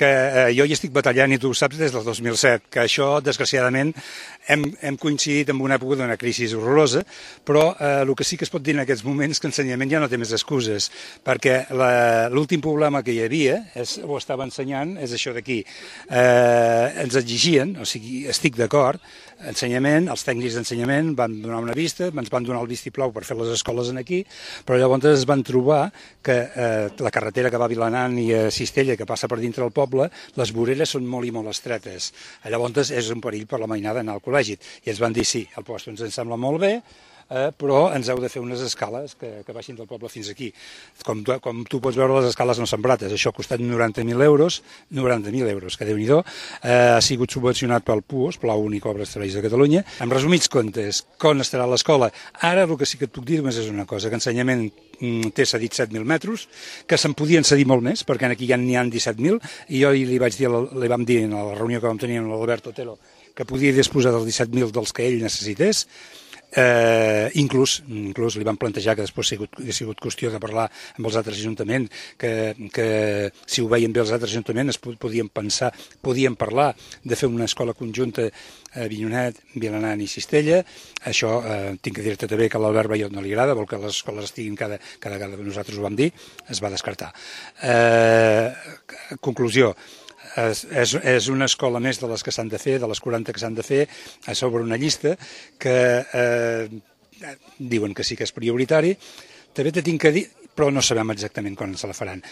que eh, jo hi estic batallant, i tu ho saps, des del 2007, que això, desgraciadament, hem, hem coincidit amb una època d'una crisi horrorosa, però eh, el que sí que es pot dir en aquests moments que ensenyament ja no té més excuses, perquè l'últim problema que hi havia, és, ho estava ensenyant, és això d'aquí. Eh, ens exigien, o sigui, estic d'acord, ensenyament, els tècnics d'ensenyament van donar una vista, ens van donar el vistiplau per fer les escoles en aquí, però llavors es van trobar que eh, la carretera que va a Vilanant i a Cistella, que passa per dintre del poble, les voreres són molt i molt estretes. Llavors és un perill per la mainada anar al col·legi. I ens van dir, sí, el post ens sembla molt bé, eh, però ens heu de fer unes escales que, que baixin del poble fins aquí. Com, com tu pots veure, les escales no són brates. Això ha costat 90.000 euros, 90.000 euros, que déu nhi eh, ha sigut subvencionat pel PUOS, Pla Únic Obres Serveis de Catalunya. En resumits comptes, com estarà l'escola? Ara el que sí que et puc dir només és una cosa, que ensenyament mm, té cedit 7.000 metres, que se'n podien cedir molt més, perquè aquí ja n'hi ha 17.000, i jo li vaig dir, li vam dir en la reunió que vam tenir amb l'Albert Otero, que podia disposar dels 17.000 dels que ell necessités, Eh, inclús, inclús li van plantejar que després ha sigut, ha sigut qüestió de parlar amb els altres ajuntaments, que, que si ho veien bé els altres ajuntaments es podien pensar, podien parlar de fer una escola conjunta a Vinyonet, Vilanant i Cistella. Això eh, tinc que dir-te també que a l'Albert Baiot no li agrada, vol que les escoles estiguin cada, cada vegada nosaltres ho vam dir, es va descartar. Eh, conclusió, és, és, és una escola més de les que s'han de fer, de les 40 que s'han de fer, a sobre una llista que eh, diuen que sí que és prioritari. També te tinc que dir, però no sabem exactament quan se la faran.